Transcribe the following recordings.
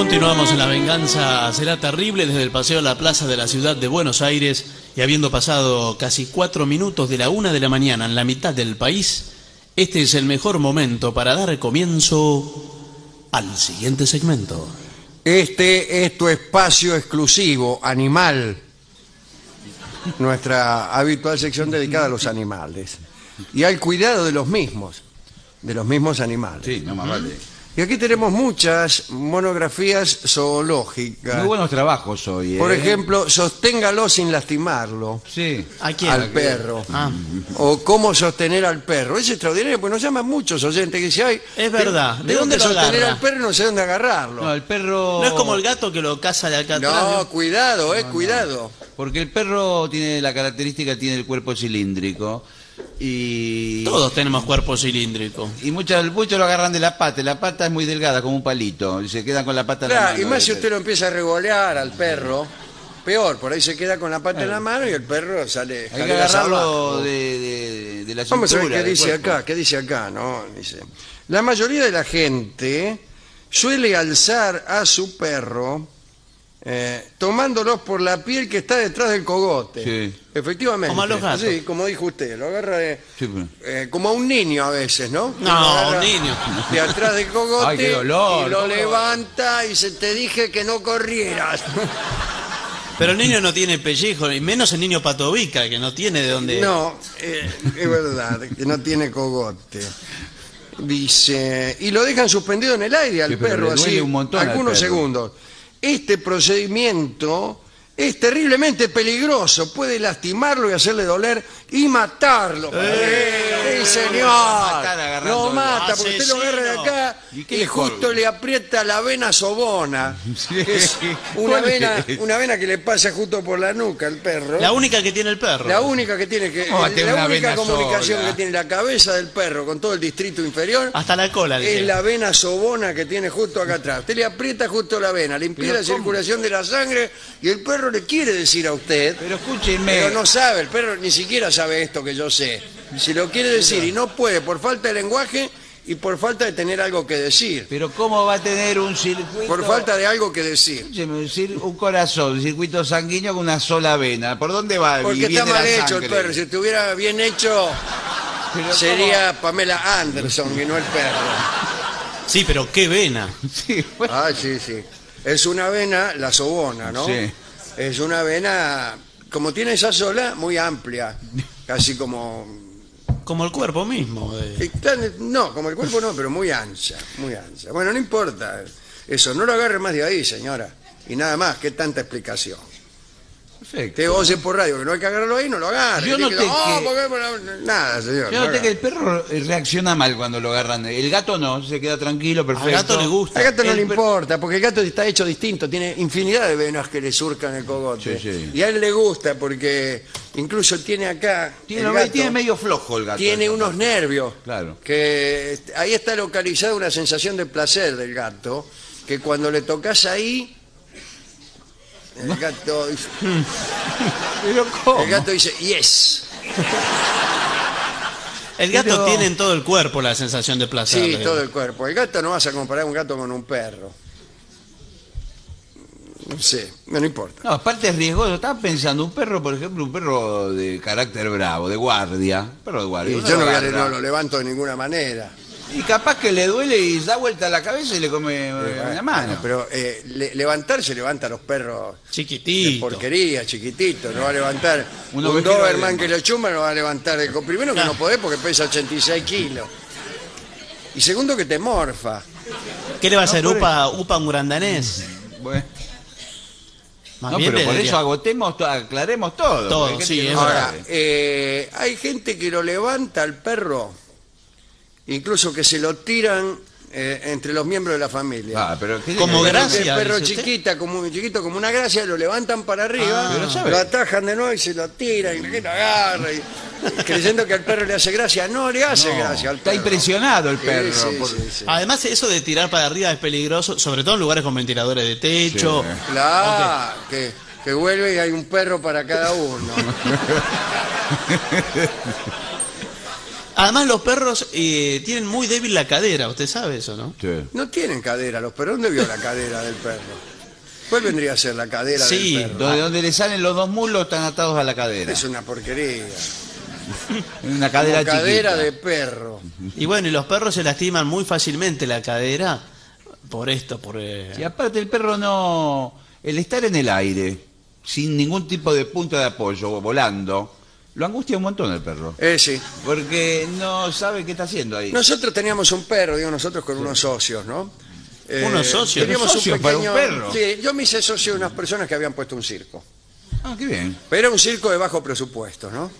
Continuamos en La Venganza Será Terrible desde el paseo a la plaza de la ciudad de Buenos Aires y habiendo pasado casi cuatro minutos de la una de la mañana en la mitad del país, este es el mejor momento para dar comienzo al siguiente segmento. Este es tu espacio exclusivo, animal. Nuestra habitual sección dedicada a los animales. Y al cuidado de los mismos, de los mismos animales. Sí, no más vale. Y aquí tenemos muchas monografías zoológicas. Muy buenos trabajos hoy, ¿eh? Por ejemplo, sosténgalo sin lastimarlo. Sí. ¿A quién? Al perro. Ah. O cómo sostener al perro. Es extraordinario, porque nos llaman muchos oyentes que dicen, ay, Es verdad. ¿de, ¿De dónde lo sostener agarra? al perro y no sé dónde agarrarlo? No, el perro... No es como el gato que lo caza de acá atrás. No, ¿no? cuidado, eh, cuidado. Porque el perro tiene la característica, tiene el cuerpo cilíndrico. Y... Todos tenemos cuerpo cilíndrico. Y muchos, muchos lo agarran de la pata. y La pata es muy delgada, como un palito. Y se quedan con la pata en la Claro, mano. y más si usted lo empieza a regolear al perro, peor, por ahí se queda con la pata en la mano y el perro sale Hay que agarrarlo de, de- de la cintura. Vamos a ver qué dice cuerpo. acá, qué dice acá, ¿no? Dice, la mayoría de la gente suele alzar a su perro eh, tomándolos por la piel que está detrás del cogote. Sí. Efectivamente. Como a los gatos. Sí, como dijo usted, lo agarra de- Sí, pero- eh, como a un niño a veces, ¿no? No, agarra niño. De atrás del cogote Ay, qué dolor, y lo ¿cómo lo- levanta y se te dije que no corrieras. Pero el niño no tiene pellejo, y menos el niño patobica, que no tiene de dónde... No, eh, es verdad, que no tiene cogote. Dice, y lo dejan suspendido en el aire al Sí, pero perro le duele así un montón al algunos perro. segundos. Este procedimiento es terriblemente peligroso, puede lastimarlo y hacerle doler y matarlo. ¡Eh, señor! matar Lo mata, porque usted lo agarra de acá ¿Y y, qué le justo le aprieta la vena sobona, Sí. que es una ¿Cuál vena, es? una vena que le pasa justo por la nuca al perro. La única que tiene el perro. La única que tiene que ¿Cómo va a tener la única comunicación sola? que tiene la cabeza del perro con todo el distrito inferior Hasta la cola. es la vena sobona que tiene justo acá atrás. Usted le aprieta justo la vena, le impide la circulación de la sangre y el perro le quiere decir a usted, Pero escúcheme. pero no sabe, el perro ni siquiera sabe esto que yo sé. Si lo quiere decir y no puede por falta de lenguaje y por falta de tener algo que decir, Pero ¿cómo va a tener un circuito? por falta de algo que decir. Escúcheme, un corazón, un circuito sanguíneo con una sola vena. ¿Por dónde va? Porque está mal hecho el perro, si estuviera bien hecho Pero sería Pamela Anderson y no el perro. Sí, pero qué vena. Sí, bueno. Ah, sí, sí. Es una vena, la sobona, ¿no? Sí. Es una vena, como tiene esa sola, muy amplia. Casi como... Como el cuerpo mismo. eh. eh, No, como el cuerpo no, pero muy ancha, muy ancha. Bueno, no importa. Eso, no lo agarre más de ahí, señora. Y nada más, que tanta explicación. Perfecto. Te oye por radio que no hay que agarrarlo ahí, no lo agarre. Yo noté "Oh, que- ¿por qué? Bueno, Nada, señor. Yo no noté que el perro reacciona mal cuando lo agarran. El gato no, se queda tranquilo, perfecto. Al gato le gusta. Al gato no El le importa, porque el gato está hecho distinto, tiene infinidad de venas que le surcan el cogote. Sí, sí. Y a él le gusta porque incluso tiene acá. Tiene, el lo- gato tiene medio flojo el gato. tiene eso. unos nervios. Claro. Que ahí está localizada una sensación de placer del gato, que cuando le tocas ahí, el gato, dice- Pero ¿cómo? el gato dice, yes. El gato Pero- tiene en todo el cuerpo la sensación de placer. Sí, todo el cuerpo. El gato no vas a comparar un gato con un perro. No sé, no, importa. No, aparte es riesgoso. Estaba pensando, un perro, por ejemplo, un perro de carácter bravo, de guardia. Perro de guardia. Y uno yo no, lo voy a- agarra. no lo levanto de ninguna manera. Y capaz que le duele y da vuelta la cabeza y le come eh, la mano. Bueno, pero eh, le- levantar se levanta a los perros de Chiquitito. porquería, chiquitito. No va a levantar Un un, ovejero Doberman que lo chuma, no va a levantar. el co- Primero que no podés porque pesa 86 kilos. Y segundo que te morfa. ¿Qué le va a hacer? por ¿Upa, upa un grandanés? Bueno, Más no, bien pero por eso agotemos, to- aclaremos todo. Todo, porque hay sí, gente que es no Ahora, sabe. eh, hay gente que lo levanta al perro, incluso que se lo tiran eh, entre los miembros de la familia. Ah, pero ¿qué Como gracia. El perro dice usted. chiquita, como, chiquito como una gracia, lo levantan para arriba, Ah. Pero sabe. lo atajan de nuevo y se lo tiran, y le agarra, y, creyendo que al perro le hace gracia. No le hace No, gracia al Está perro. impresionado el Sí, perro. sí, por- sí, sí. Además, eso de tirar para arriba es peligroso, sobre todo en lugares con ventiladores de techo. Sí. Claro, que, que vuelve y hay un perro para cada uno. Además los perros eh, tienen muy débil la cadera, usted sabe eso, ¿no? Sí. No tienen cadera los perros. ¿Dónde vio la cadera del perro? ¿Cuál vendría a ser la cadera Sí, del perro? Donde, donde le salen los dos mulos están atados a la cadera. Es una porquería. Una cadera Como cadera chiquita. de perro. Y bueno, y los perros se lastiman muy fácilmente la cadera por esto, por... eh, Y aparte el perro no... El estar en el aire, sin ningún tipo de punto de apoyo, volando, lo angustia un montón el perro. Eh, sí. Porque no sabe qué está haciendo ahí. Nosotros teníamos un perro, digo nosotros con unos socios, ¿no? Eh, ¿Unos socios? Teníamos ¿Socios un para un pequeño... perro? Sí, yo me hice socio de unas personas que habían puesto un circo. Ah, qué bien. Pero era un circo de bajo presupuesto, ¿no?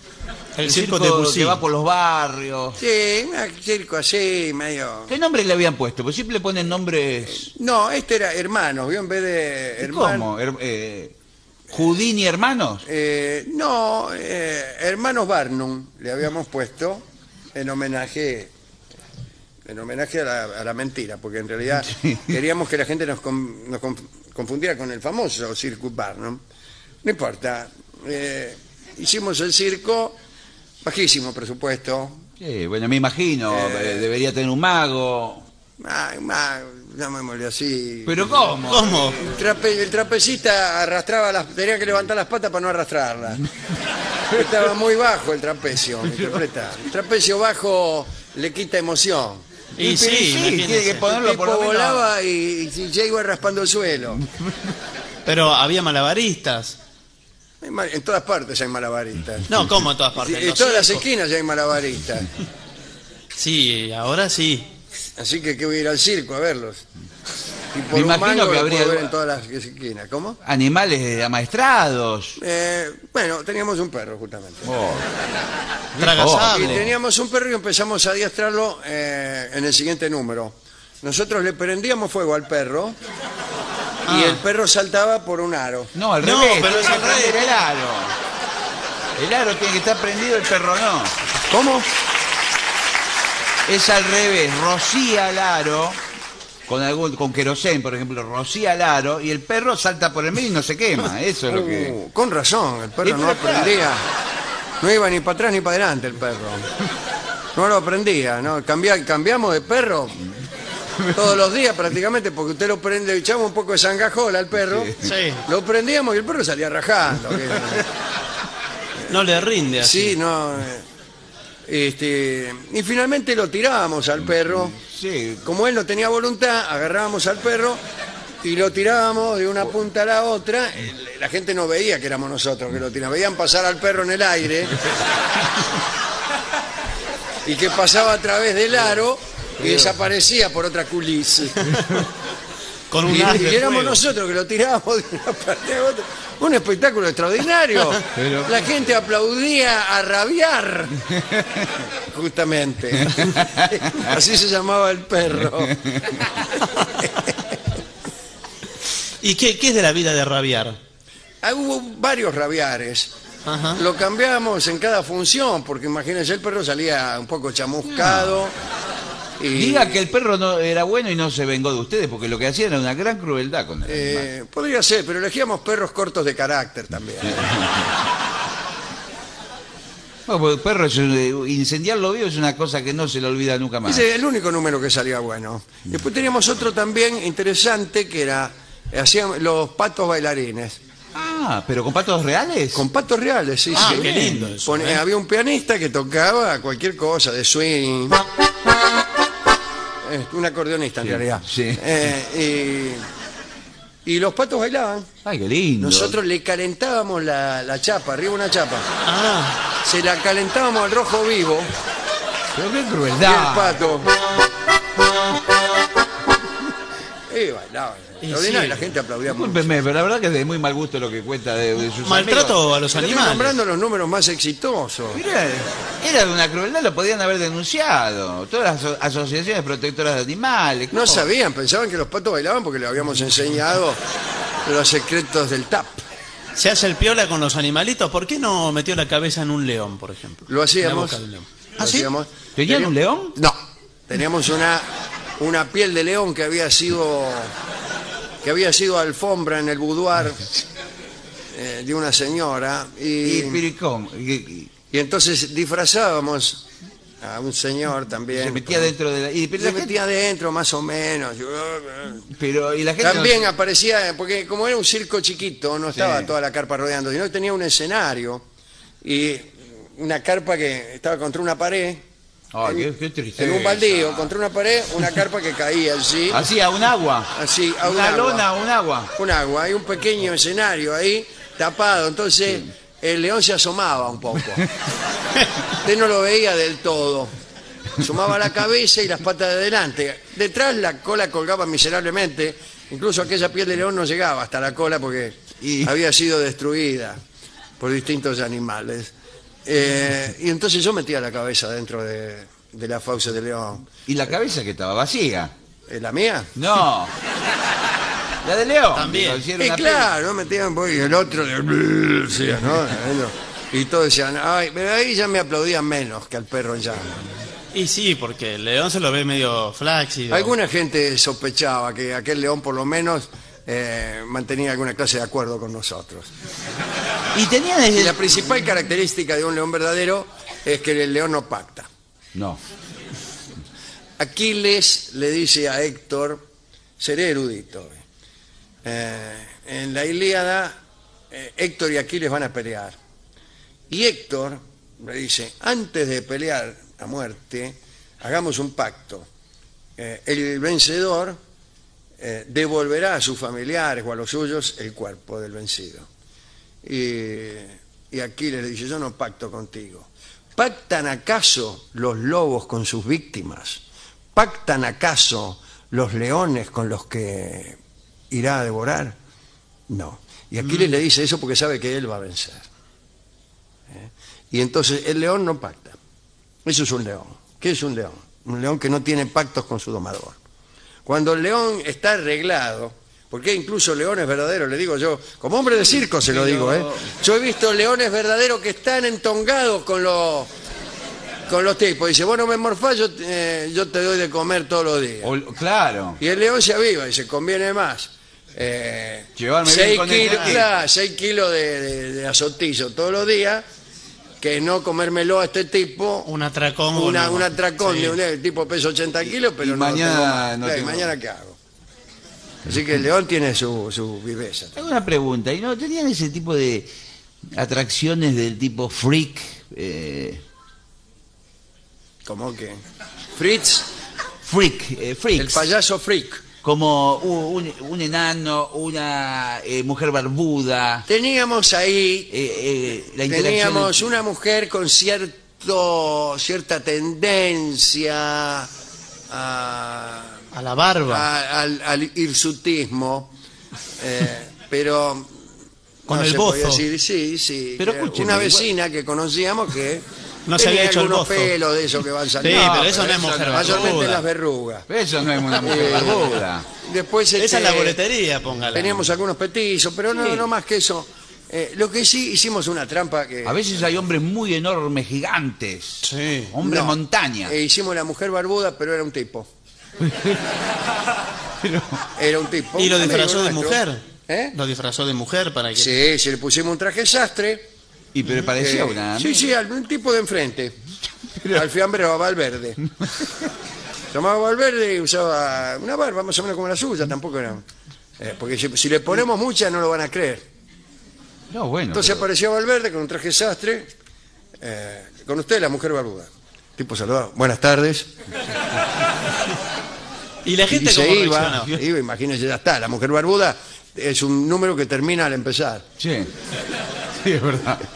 el circo de Bussy. que va por los barrios. Sí, un circo así, medio... ¿Qué nombre le habían puesto? Pues siempre le ponen nombres... No, este era hermanos, ¿vio? En vez de ¿Y hermano... ¿Cómo? Her- eh, ¿Houdini hermanos? Eh, no, eh, hermanos Barnum le habíamos puesto en homenaje en homenaje a la, a la mentira, porque en realidad queríamos que la gente nos, con- nos conf- confundiera con el famoso Circus Barnum. No importa, eh, hicimos el circo, bajísimo presupuesto, Sí, bueno, me imagino. eh, debería tener un mago. ah, ah, llamémosle así. ¿Pero cómo? ¿Cómo? El, trape- el trapecista arrastraba las, tenía que levantar las patas para no arrastrarlas. Estaba muy bajo el trapecio, ¿me interpreta? El trapecio bajo le quita emoción. Y sí, sí, tiene que El ponerlo tipo por lo menos- volaba y, y ya iba raspando el suelo. Pero había malabaristas. En todas partes hay malabaristas. No, ¿cómo en todas partes? En todas las esquinas ya hay malabaristas. Sí, ahora sí. Así que que voy a ir al circo a verlos. Y por Me un imagino mango que los habría- puedo ver en todas las esquinas. ¿Cómo? Animales amaestrados. Eh, bueno, teníamos un perro justamente. Oh, Y Tragasable. teníamos un perro y empezamos a adiestrarlo eh, en el siguiente número. Nosotros le prendíamos fuego al perro y Ah. el perro saltaba por un aro. No, al No, revés. pero tiene es que al revés. prender el aro. El aro tiene que estar prendido, el perro no. ¿Cómo? Es al revés. Rocía el aro con algún con querosén, por ejemplo, rocía el aro y el perro salta por el medio y no se quema. Eso es lo que. Uh, con razón, el perro no aprendía. No iba ni para atrás ni para adelante el perro. No lo aprendía, ¿no? Cambia- cambiamos de perro todos los días prácticamente porque usted lo prende, echamos un poco de sangajola al perro, Sí. lo prendíamos y el perro salía rajando. que- No le rinde así. Sí, no. eh, Este, y finalmente lo tirábamos al perro. Sí. Como él no tenía voluntad, agarrábamos al perro y lo tirábamos de una punta a la otra. La gente no veía que éramos nosotros que lo tirábamos. Veían pasar al perro en el aire y que pasaba a través del aro y desaparecía por otra culisa. Con un Y, y éramos nosotros que lo tirábamos de una parte a otra. Un espectáculo extraordinario. Pero- La gente aplaudía a rabiar. Justamente. Así se llamaba el perro. ¿Y qué, qué es de la vida de rabiar? Ah, Hubo varios rabiares. Ajá. Lo cambiamos en cada función, porque imagínense, el perro salía un poco chamuscado. Diga que el perro no era bueno y no se vengó de ustedes, porque lo que hacían era una gran crueldad con él. eh, podría ser, pero elegíamos perros cortos de carácter también. Bueno, el perro es un- incendiarlo vivo es una cosa que no se le olvida nunca más. Ese es el único número que salía bueno. Después teníamos otro también interesante que era, hacían los patos bailarines. Ah, pero con patos reales. Con patos reales, sí, Ah, sí. qué lindo eso, Pone- ¿eh? Había un pianista que tocaba cualquier cosa, de swing. Eh, un acordeonista en realidad. sí. Eh, y, y los patos bailaban. Ay, qué lindo. Nosotros le calentábamos la, la chapa, arriba una chapa. Ah, Se la calentábamos al rojo vivo Pero qué y el crueldad. pato. Y bailaban. Y Extraordinario, sí. la gente aplaudía mucho. Discúlpeme, pero la verdad que es de muy mal gusto lo que cuenta de, de sus maltrato amigos. a los Estoy animales. nombrando los números más exitosos. Mira, era de una crueldad, lo podían haber denunciado. Todas las aso- asociaciones protectoras de animales. No sabían, pensaban que los patos bailaban porque le habíamos enseñado los secretos del tap. Se hace el piola con los animalitos. ¿Por qué no metió la cabeza en un león, por ejemplo? Lo La hacíamos. boca de un león. lo ¿Ah, sí? hacíamos. ¿Tenían un león? No, teníamos una, una piel de león que había sido que había sido alfombra en el boudoir eh, de una señora ¿Y, y, ¿y entonces disfrazábamos a un señor también. Se metía dentro de la... Y, pero, Se la gente- metía adentro, más o menos. pero, y la gente... no- También aparecía, porque como era un circo chiquito, no estaba Sí. toda la carpa rodeando, sino que tenía un escenario y una carpa que estaba contra una pared, Ay, qué, en, qué tristeza. en un baldío, contra una pared, una carpa que caía así, Así, a un agua. así, a un una agua. lona, a un agua. un agua, hay un pequeño escenario ahí tapado, entonces el león se asomaba un poco. Usted no lo veía del todo. Asomaba la cabeza y las patas de adelante. Detrás la cola colgaba miserablemente, incluso aquella piel de león no llegaba hasta la cola porque Y- había sido destruida por distintos animales. Eh, y entonces yo metía la cabeza dentro de, de la fauce de león. Y la cabeza que estaba vacía. ¿Eh, ¿La mía? No. La de León. También. Y una claro, no metían y el otro de decía, ¿no? Bueno, Y todos decían, ay, pero ahí ya me aplaudían menos que al perro llama. Y sí, porque el león se lo ve medio flácido. Alguna gente sospechaba que aquel león por lo menos eh, mantenía alguna clase de acuerdo con nosotros. Y tenían Y el... la principal característica de un león verdadero es que el león no pacta. No. Aquiles le dice a Héctor, seré erudito. eh, en la Ilíada, eh, Héctor y Aquiles van a pelear. Y Héctor le dice, antes de pelear a muerte, hagamos un pacto. Eh, el vencedor eh, devolverá a sus familiares o a los suyos el cuerpo del vencido. Y, y Aquiles le dice, yo no pacto contigo. ¿Pactan acaso los lobos con sus víctimas? ¿Pactan acaso los leones con los que irá a devorar? No. Y Aquiles le dice eso porque sabe que él va a vencer. ¿Eh? Y entonces el león no pacta. Eso es un león. ¿Qué es un león? Un león que no tiene pactos con su domador. Cuando el león está arreglado, porque incluso leones verdaderos, le digo yo, como hombre de circo se lo digo, ¿eh? Yo he visto leones verdaderos que están entongados con los con los tipos. Dice, vos no me morfás, yo, te- eh, yo te doy de comer todos los días. O- claro. Y el león se aviva y se conviene más. Eh, Llevarme bien seis con el kilos, claro, seis kilos de, de- de azotillo todos los días que no comérmelo a este tipo Un atracón. o una, no. un atracón Sí. de un el tipo pesa 80 kilos, pero Y no mañana tengo más. no Claro, ¿y tengo. mañana qué hago? Así que el león tiene su, su viveza. Tengo una pregunta. ¿Y no tenían ese tipo de atracciones del tipo freak? Eh, ¿Cómo que? Fritz, freak, eh, freaks. el payaso freak. Como un, un enano, una eh, mujer barbuda. Teníamos ahí, eh, eh, la teníamos una mujer con cierto, cierta tendencia a, A la barba. a- al, al hirsutismo, eh, pero Con no el se podía bozo. decir, sí, sí. Pero escúcheme, una igual- vecina que conocíamos que No se tenía había hecho el algunos bozo. pelos de esos que van Sí, saliendo. pero eso no es mujer no- mayormente las verrugas. Eso no es una mujer Eh, barbuda. Después Esa este, es la boletería, póngala. teníamos algunos petizos, pero no, Sí. no más que eso. Eh, lo que sí hicimos una trampa que A veces hay hombres muy enormes, gigantes. Sí. Hombres No. montaña. eh, hicimos la mujer barbuda, pero era un tipo. Pero- Era un tipo. ¿Y lo un amigo disfrazó de nuestro. mujer? ¿Eh? Lo disfrazó de mujer para que... Sí, sí, le pusimos un traje sastre. y pero parecía eh, una. Sí, sí, al- un tipo de enfrente. Alfiambre Valverde. Se llamaba Valverde y usaba una barba más o menos como la suya, tampoco era. eh, porque si, si le ponemos mucha no lo van a creer. No, bueno. Entonces pero- apareció Valverde con un traje sastre. eh, con usted, la mujer barbuda. Tipo saludaba. Buenas tardes. Y la Y gente se cómo iba, iba, imagínese, ya está. La mujer barbuda es un número que termina al empezar. Sí. Sí, es verdad.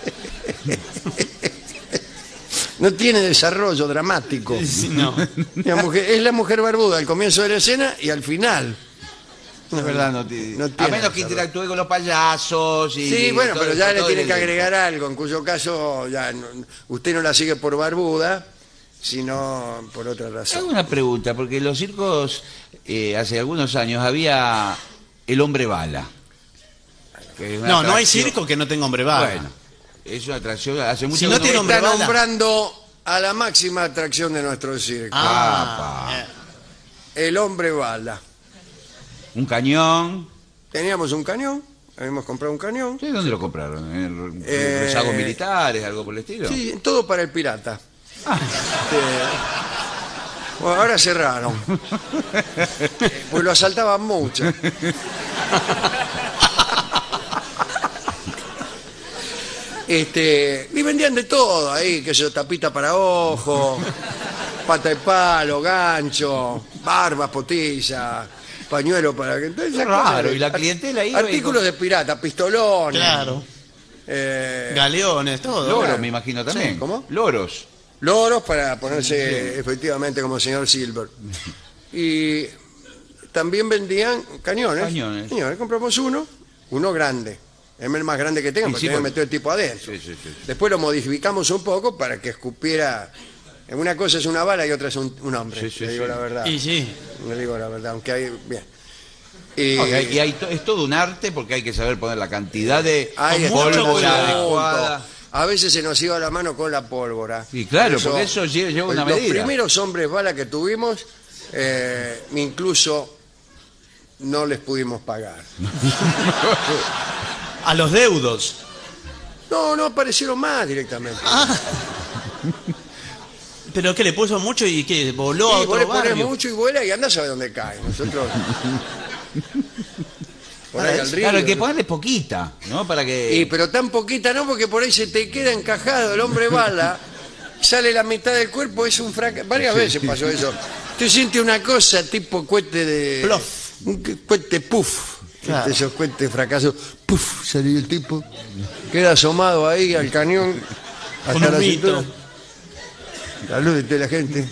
No tiene desarrollo dramático. Sí, no. La mujer- es la mujer barbuda al comienzo de la escena y al final. Es verdad, no, A menos que desarrollo. interactúe con los payasos y. Sí, bueno, todo- pero ya le todo tiene el- que agregar algo, en cuyo caso ya no- usted no la sigue por barbuda, sino por otra Hago razón. una pregunta, porque en los circos eh, hace algunos años había el hombre bala. que es una No, no hay atracción- circo que no tenga hombre bala. Bueno, es una atracción hace mucho Si no que tiene ve- hombre Está bala. nombrando a la máxima atracción de nuestro circo, Ah, eh, el hombre bala. Un cañón. Teníamos un cañón, habíamos comprado un cañón, ¿Ustedes dónde lo compraron? ¿En Eh, rezagos militares, algo por el estilo? sí, todo para el pirata. Bueno, ahora cerraron. Pues lo asaltaban mucho. Este, y vendían de todo ahí, que se tapita para ojo, pata de palo, gancho, barba, potilla, pañuelo para que. entonces Raro, y la clientela iba y Artículos de pirata, pistolones. Claro. eh, Galeones, todo. Loros, claro. me imagino también. Sí, ¿cómo? Loros. loros para ponerse efectivamente como señor Silver. Y también vendían cañones. Cañones. Compramos uno, uno grande. Es el más grande que tenga, Y porque sí, meter el tipo adentro. Sí, sí, sí. Después lo modificamos un poco para que escupiera. Una cosa es una bala y otra es un, un hombre. Sí, sí, le digo sí. la verdad. Y sí. Le digo la verdad, aunque hay. Bien. Y, hay- y hay to- es todo un arte porque hay que saber poner la cantidad de Ahí está, pólvora adecuada. A veces se nos iba la mano con la pólvora. Y claro, porque eso lle- lleva una los medida. primeros hombres bala que tuvimos, eh, incluso no les pudimos pagar. A los deudos. No, no aparecieron más directamente. ¿Pero qué le puso mucho y qué? ¿Voló a y vos le otro pones barrio? mucho y vuela y anda a saber dónde cae. Nosotros. por ahí al río. Claro, hay que ponerle poquita, ¿no? Para que... Y, pero tan poquita no, porque por ahí se te queda encajado el hombre bala, sale la mitad del cuerpo, es un fracaso. Varias veces pasó eso. Tú sientes una cosa tipo cohete de. Plof. Un que- cohete puff. Claro. Esos cohetes fracasos. Puff, salió el tipo. Queda asomado ahí al cañón. Con Hasta un la de la gente.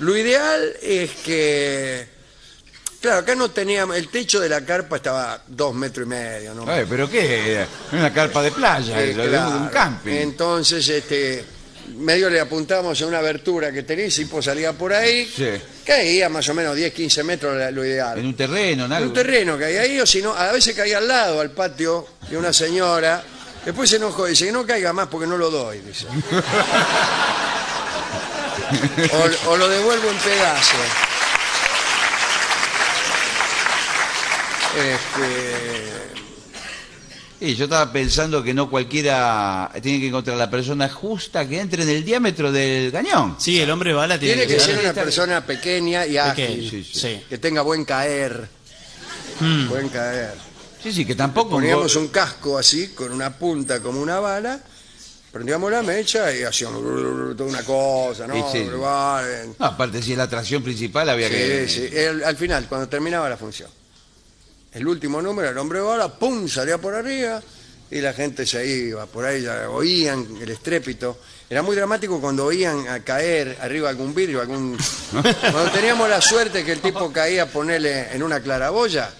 Lo ideal es que. Claro, acá no teníamos. El techo de la carpa estaba dos metros y medio, ¿no? Ay, ¿Pero qué? Una carpa de playa, eso, de un- claro. camping. Entonces, este, medio le apuntamos a una abertura que tenía y pues salía por ahí, Sí. caía más o menos 10, 15 metros lo ideal. En un terreno, en En algo. un terreno que hay ahí, o si no, a veces caía al lado, al patio de una señora. Después se enojó y dice que no caiga más porque no lo doy, dice. o, o lo devuelvo en pedazos. Este, Y yo estaba pensando que no cualquiera tiene que encontrar la persona justa que entre en el diámetro del cañón. Sí, el hombre bala tiene, tiene que ser estar una persona pequeña y ágil, pequeño. sí, sí. Sí. que tenga buen caer. Mm. Buen caer. Sí, sí, que tampoco... Poníamos un casco así, con una punta como una bala, prendíamos la mecha y hacíamos toda una cosa, ¿no? Sí, sí. Vale. No, aparte, si es la atracción principal, había Sí, que... sí. El- al final, cuando terminaba la función. El último número, el hombre bala, ¡pum! salía por arriba y la gente se iba. Por ahí ya oían el estrépito. Era muy dramático cuando oían a caer arriba algún vidrio, algún... Cuando teníamos la suerte que el tipo caía a ponerle en una claraboya.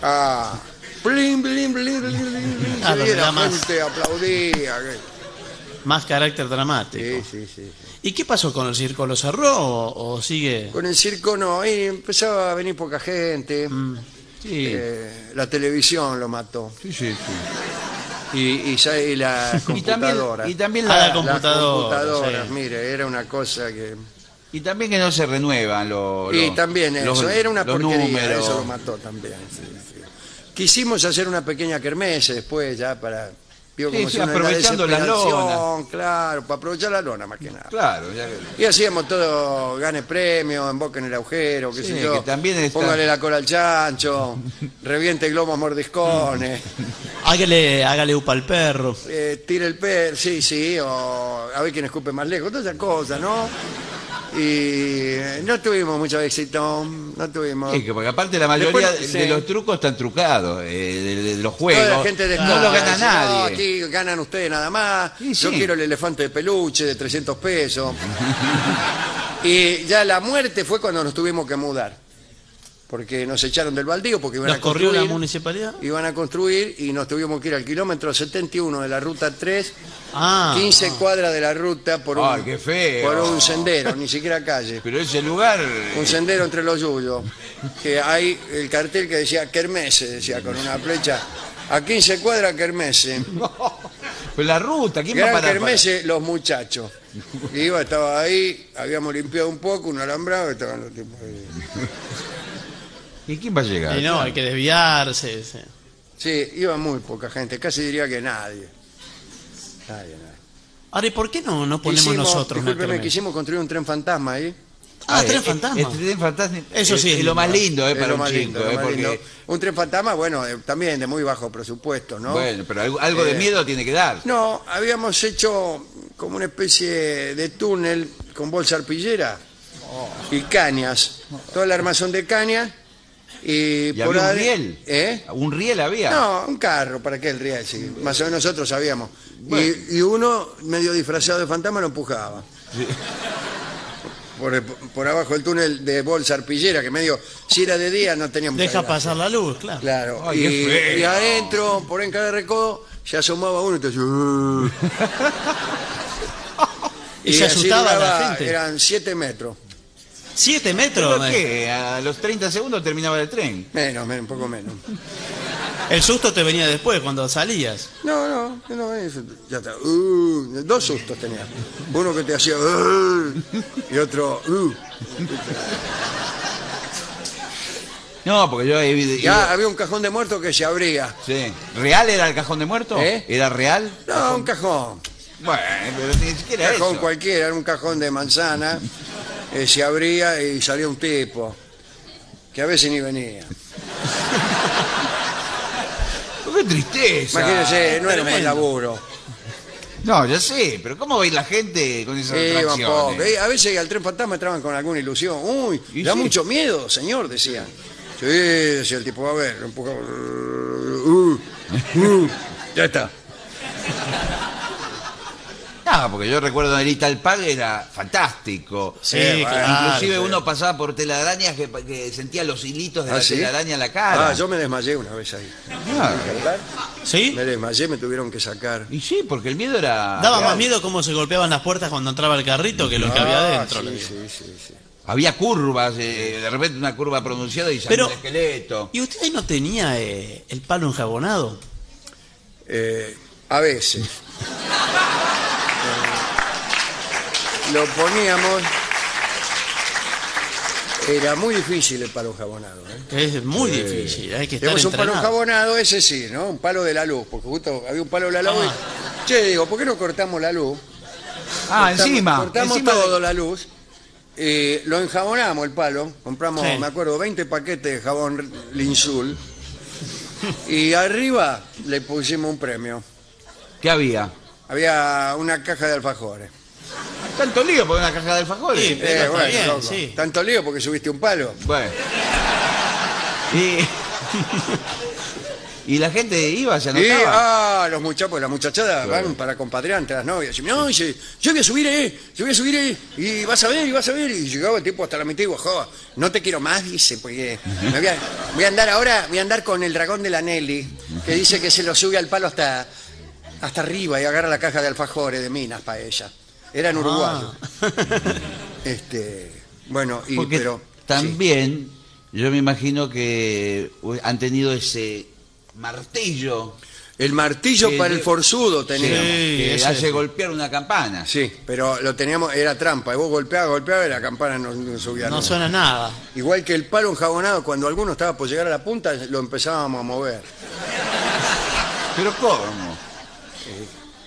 Ah, blin, blin, blin, blin, blin, Ah, donde la más. gente aplaudía. Más carácter dramático. Sí, sí, sí. ¿Y qué pasó con el circo? ¿Lo cerró o, o sigue? Con el circo no, ahí empezaba a venir poca gente. Mm. Sí, Eh, la televisión lo mató. sí, sí, sí. Y, y, y la Y también, computadora. y también Ah, la- la compu- Las computadora, computadoras, sí. mire, era una cosa que... y también que no se renuevan los... y los- también eso, los- era una los porquería, números. eso lo mató también. sí, sí. Quisimos hacer una pequeña kermesse después ya para... vio, Sí, como sí, si uno en aprovechando la desesperación, Claro, para aprovechar la lona más que nada. Claro, ya que- Y hacíamos todo, gane premio, emboque en el agujero, qué Sí, sé yo. que también está- Póngale la cola al chancho, reviente globos mordiscones, Hágale, hágale upa al perro. eh, tire el perro, sí, sí, o a ver quién escupe más lejos, todas esas cosas, ¿no? Y eh, no tuvimos mucho éxito, no tuvimos. Sí, que porque aparte la mayoría Después, de sí. los trucos están trucados, eh, de, de los Toda juegos. la gente no lo gana dice, "No, nadie. aquí ganan ustedes nada más. Sí, Yo quiero el elefante de peluche de 300 pesos. y ya la muerte fue cuando nos tuvimos que mudar. Porque nos echaron del baldío porque iban ¿Los a corrió construir. la municipalidad? Iban a construir y nos tuvimos que ir al kilómetro 71 de la ruta 3, Ah. 15 cuadras de la ruta por un, Ay, qué feo. por un sendero, ni siquiera calle. Pero ese lugar... Un sendero entre los yuyos. Que hay el cartel que decía Kermesse, decía con una flecha. A 15 cuadras Kermesse. Pues la ruta, ¿quién va para, Kermesse, los muchachos. Y iba, estaba ahí, habíamos limpiado un poco, un alambrado, estaban los tipos ahí. ¿Y quién va a llegar? Y no, hay que desviarse. sí. Sí, iba muy poca gente, casi diría que nadie. Nadie, nadie. Ahora, ¿y por qué no, no ponemos Quisimos- nosotros una discúlpeme, quisimos construir un tren fantasma ahí. Ah, eh, tren eh, fantasma. el tren fantasma. Eso sí es, es es lo más lindo. eh, para lo un más chico, lindo, lo eh, porque lindo. Un tren fantasma, bueno, eh, también de muy bajo presupuesto, ¿no? bueno, pero algo, algo de Eh, miedo tiene que dar. No, habíamos hecho como una especie de túnel con bolsa arpillera y cañas. Todo el armazón de cañas y, ¿Y por había un riel? ¿Eh? Un riel había. No, un carro, ¿para qué el riel? Sí, más o menos nosotros sabíamos. Bueno. Y, y uno, medio disfrazado de fantasma, lo empujaba. Por, por abajo del túnel de bolsa arpillera, que medio, si era de día, no teníamos Deja pasar la luz, claro. Claro, Ay, y, adentro, por en cada recodo, se asomaba uno y te decía, "Uh". Y se asustaba a la gente. Eran siete metros, Siete metros. ¿Pero qué? A los 30 segundos terminaba el tren. menos, menos, un poco menos. El susto te venía después, cuando salías. No, no, no, eso, ya está. Uh, dos sustos tenía. Uno que te hacía "Uh", y otro "Uh". No, porque yo he Ya había un cajón de muertos que se abría. Sí. ¿Real era el cajón de muerto? ¿Eh? ¿Era real? No, un cajón. Bueno, pero ni siquiera cajón eso. cualquiera, era un cajón de manzana. Eh, se abría y salía un tipo. Que a veces ni venía. ¡Qué tristeza! Imagínense, no era un laburo. No, ya sé, pero ¿cómo ir la gente con esas Iban atracciones? poco. Eh, A veces al tren fantasma entraban con alguna ilusión. Uy, Y da sí. mucho miedo, señor, decían. Sí, decía el tipo, a ver, lo empujaba. Uh, uh, ya está. No, porque yo recuerdo el Italpag era fantástico. Sí, Eh, claro. Inclusive sí. uno pasaba por telarañas que, que sentía los hilitos de ¿Ah, la sí? telaraña en la cara. Ah, yo me desmayé una vez ahí. Claro. ¿Sí? Me desmayé, me tuvieron que sacar. Y sí, porque el miedo era... Daba real. más miedo cómo se golpeaban las puertas cuando entraba el carrito que lo que había Ah, adentro. sí, sí, sí, sí. Había curvas, eh, de repente una curva pronunciada y salió Pero- un esqueleto. ¿Y usted ahí no tenía eh, el palo enjabonado? Eh, a veces. Lo poníamos. Era muy difícil el palo jabonado. ¿eh? Es muy difícil, hay que estar Tenemos un palo entrenado. jabonado, ese sí, ¿no? Un palo de la luz, porque justo había un palo de la luz. Ah. y- che, digo, ¿por qué no cortamos la luz? Ah, Cortamos- encima. Cortamos encima de- todo la luz. eh, lo enjabonamos el palo. Compramos, Sí. me acuerdo, 20 paquetes de jabón Linsul. y arriba le pusimos un premio. ¿Qué había? Había una caja de alfajores. Tanto lío por una caja de alfajores. Sí, Pero está bueno, bien, loco, sí. Tanto lío porque subiste un palo. Bueno. Y... y la gente iba, se Y anotaba. ah, los muchachos, las muchachadas van para compadreantes, las novias. Y, no, dice, yo voy a subir, eh, yo voy a subir, eh, y vas a ver, y vas a ver. Y llegaba el tipo hasta la mitad y bajaba. No te quiero más, dice, porque me voy, a, voy a andar ahora, voy a andar con el dragón de la Nelly, que dice que se lo sube al palo hasta, hasta arriba y agarra la caja de alfajores de minas para ella. Era en uruguayo. Ah. Este, bueno, y Porque pero también yo me imagino que han tenido ese martillo el martillo para el forzudo teníamos. Sí. que ese hace golpear una campana. Sí, pero lo teníamos, era trampa. Y vos golpeabas, golpeabas y la campana no, no subía No suena nada. Igual que el palo enjabonado, cuando alguno estaba por llegar a la punta, lo empezábamos a mover. Pero ¿cómo?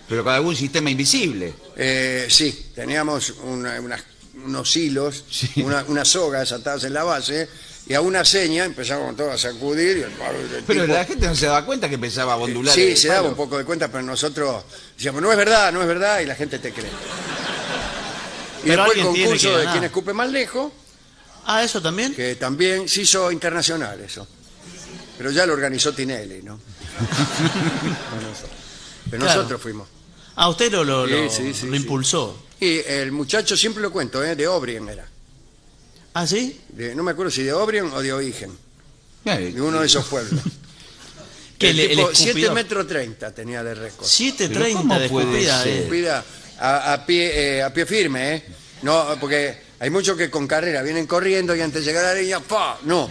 Pero con algún sistema invisible. Eh, sí, teníamos una- unas- unos hilos, Sí. una- unas sogas atadas en la base, y a una seña empezábamos todos a sacudir. Y el el Pero tipo- la gente no se daba cuenta que empezaba a ondular. Sí, el se daba palo. un poco de cuenta, pero nosotros decíamos, no es verdad, no es verdad, y la gente te cree. Y Pero después el alguien tiene concurso que de ganar. quien escupe más lejos, Ah, ¿eso también? que también se hizo internacional eso. Pero ya lo organizó Tinelli, ¿no? No nosotros. Pero Claro. nosotros fuimos. Ah, usted lo, lo, Sí, lo- sí, sí, lo sí. impulsó. Y el muchacho, siempre lo cuento, ¿eh? de Obrien era. ¿Ah, sí? De- no me acuerdo si de Obrien o de Origen, Eh, de uno de esos pueblos. Que el le- el tipo, 7 escupidor. metros 30 tenía de récord. 7.30 ¿cómo de puede escupida. ser? eh. Escupida a, a pie, eh, a pie firme, ¿eh? No, porque hay muchos que con carrera vienen corriendo y antes de llegar a la línea, ¡pa! No.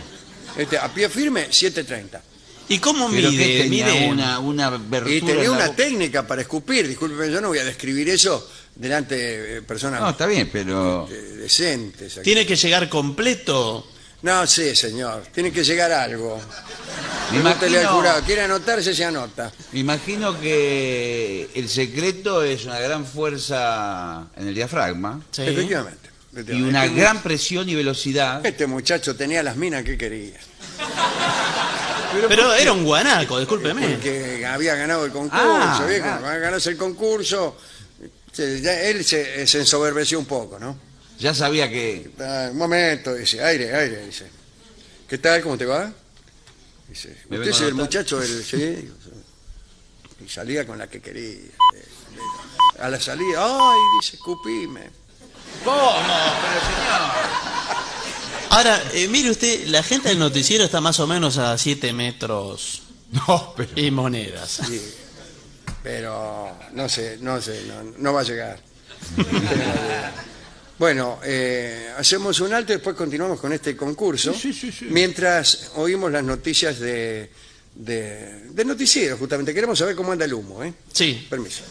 Este, a pie firme, 7.30. ¿Y cómo Pero que mide? tenía mide una, una abertura Y tenía en la una boca. técnica para escupir. Disculpe, yo no voy a describir eso delante de eh, personas No, está bien, pero... eh, decentes. aquí. Tiene que llegar completo. No sé, señor. Tiene que llegar algo. Me Pregúntele al imagino- jurado, ¿quiere anotarse? Se anota. Me imagino que el secreto es una gran fuerza en el diafragma Sí. Efectivamente. y efectivamente. una Este gran presión y velocidad. Este muchacho tenía las minas que quería. Pero era un guanaco, discúlpeme. Porque había ganado el concurso, Ah, ganarse el concurso, se- ya él se, se ensoberbeció un poco, ¿no? Ya sabía que Ah, un momento, dice, aire, aire, dice. ¿Qué tal? ¿Cómo te va? Dice, Me usted vengo es a el muchacho del... Sí, digo, sí. y salía con la que quería. eh, A la salida, ay, dice, escupime. ¿Cómo? Pero señor. Ahora, eh, mire usted, la gente del noticiero está más o menos a 7 metros No, pero. y monedas. Sí. Pero no sé, no sé, no, no va a llegar. Bueno, eh, hacemos un alto y después continuamos con este concurso. Sí, sí, sí, sí. Mientras oímos las noticias de, de, de noticiero, justamente. Queremos saber cómo anda el humo, ¿eh? Sí. Permiso.